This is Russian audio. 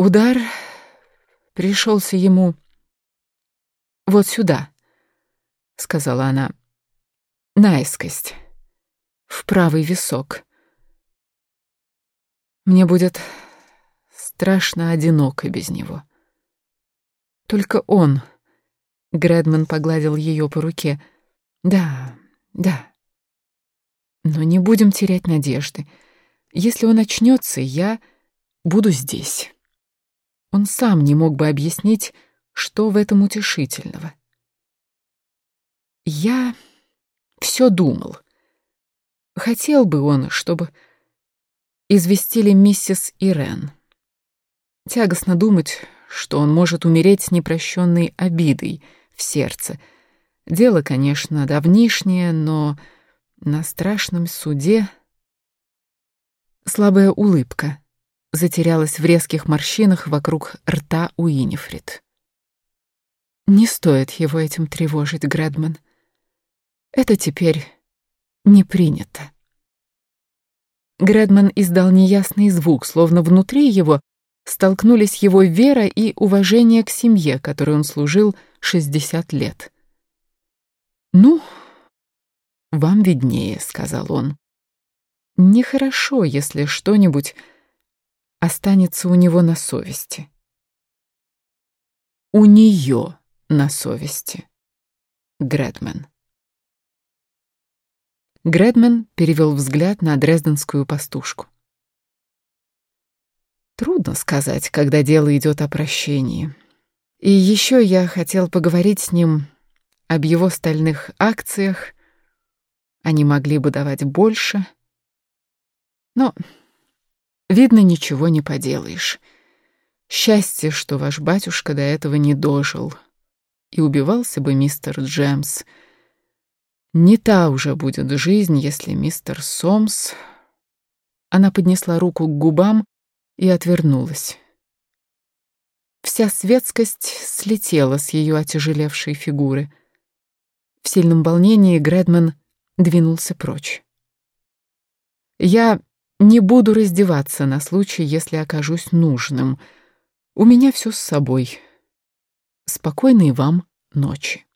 Удар пришелся ему вот сюда, сказала она, наискость, в правый висок. Мне будет страшно одиноко без него. Только он, Грэдман погладил ее по руке. Да, да. Но не будем терять надежды. Если он очнется, я буду здесь. Он сам не мог бы объяснить, что в этом утешительного. Я все думал. Хотел бы он, чтобы известили миссис Ирен. Тягостно думать, что он может умереть с непрощенной обидой в сердце. Дело, конечно, давнишнее, но на страшном суде слабая улыбка затерялась в резких морщинах вокруг рта у Инифрид. Не стоит его этим тревожить, Грэдман. Это теперь не принято. Грэдман издал неясный звук, словно внутри его столкнулись его вера и уважение к семье, которой он служил 60 лет. «Ну, вам виднее», — сказал он. «Нехорошо, если что-нибудь останется у него на совести». «У нее на совести», Грэдмен. Грэдмен перевел взгляд на дрезденскую пастушку. Трудно сказать, когда дело идет о прощении. И еще я хотел поговорить с ним об его стальных акциях. Они могли бы давать больше. Но, видно, ничего не поделаешь. Счастье, что ваш батюшка до этого не дожил. И убивался бы мистер Джемс — не та уже будет жизнь, если мистер Сомс... Она поднесла руку к губам и отвернулась. Вся светскость слетела с ее отяжелевшей фигуры. В сильном волнении Грэдман двинулся прочь. «Я не буду раздеваться на случай, если окажусь нужным. У меня все с собой. Спокойной вам ночи».